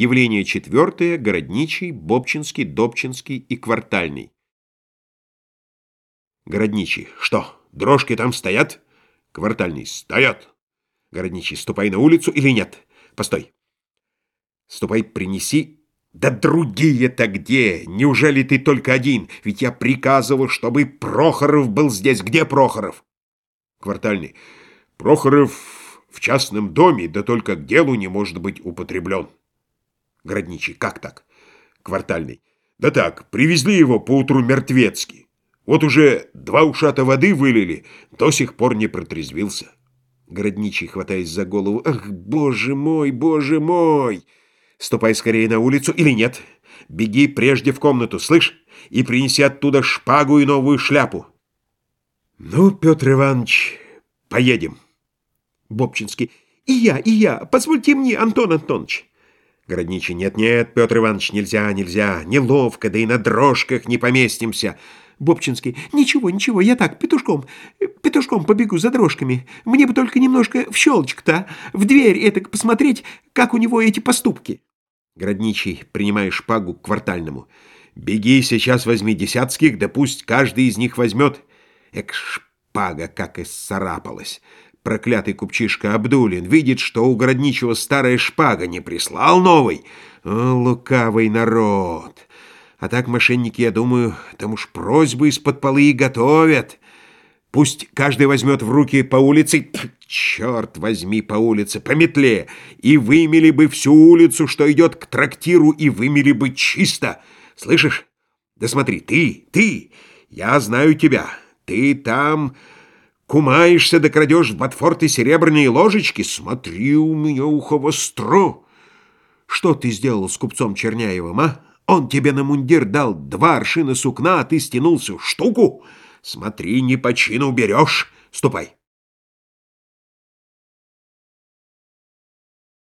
Явление четвертое, городничий, бобчинский, добчинский и квартальный. Городничий. Что, дрожки там стоят? Квартальный. Стоят. Городничий. Ступай на улицу или нет? Постой. Ступай, принеси да другие-то где? Неужели ты только один? Ведь я приказывал, чтобы Прохоров был здесь. Где Прохоров? Квартальный. Прохоров в частном доме, да только к делу не может быть употреблен. Городничий. Как так? Квартальный. Да так, привезли его поутру мертвецки. Вот уже два ушата воды вылили, до сих пор не протрезвился. Городничий, хватаясь за голову. Ах, боже мой, боже мой! Ступай скорее на улицу или нет. Беги прежде в комнату, слышь, и принеси оттуда шпагу и новую шляпу. Ну, Петр Иванович, поедем. Бобчинский. И я, и я. Позвольте мне, Антон Антонович. Городничий. Нет-нет, Петр Иванович, нельзя, нельзя. Неловко, да и на дрожках не поместимся. Бобчинский. Ничего, ничего, я так, петушком, петушком побегу за дрожками. Мне бы только немножко в щелочку-то, в дверь это посмотреть, как у него эти поступки. Городничий, принимая шпагу к квартальному. «Беги, сейчас возьми десятских, да пусть каждый из них возьмет». Эк, шпага как и сцарапалась. Проклятый купчишка Абдулин видит, что у городничего старая шпага не прислал новый. О, лукавый народ! А так мошенники, я думаю, там уж просьбы из-под полы и готовят. Пусть каждый возьмет в руки по улице, черт возьми, по улице, по метле, и вымели бы всю улицу, что идет к трактиру, и вымели бы чисто. Слышишь? Да смотри, ты, ты, я знаю тебя. Ты там кумаешься да крадешь в Батфорты серебряные ложечки. Смотри, у меня ухо востро. Что ты сделал с купцом Черняевым, а? Он тебе на мундир дал два аршина сукна, а ты стянулся в штуку? Смотри, не по чину берешь. Ступай.